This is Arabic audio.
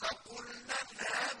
فَقُلْنَا اذْهَبْ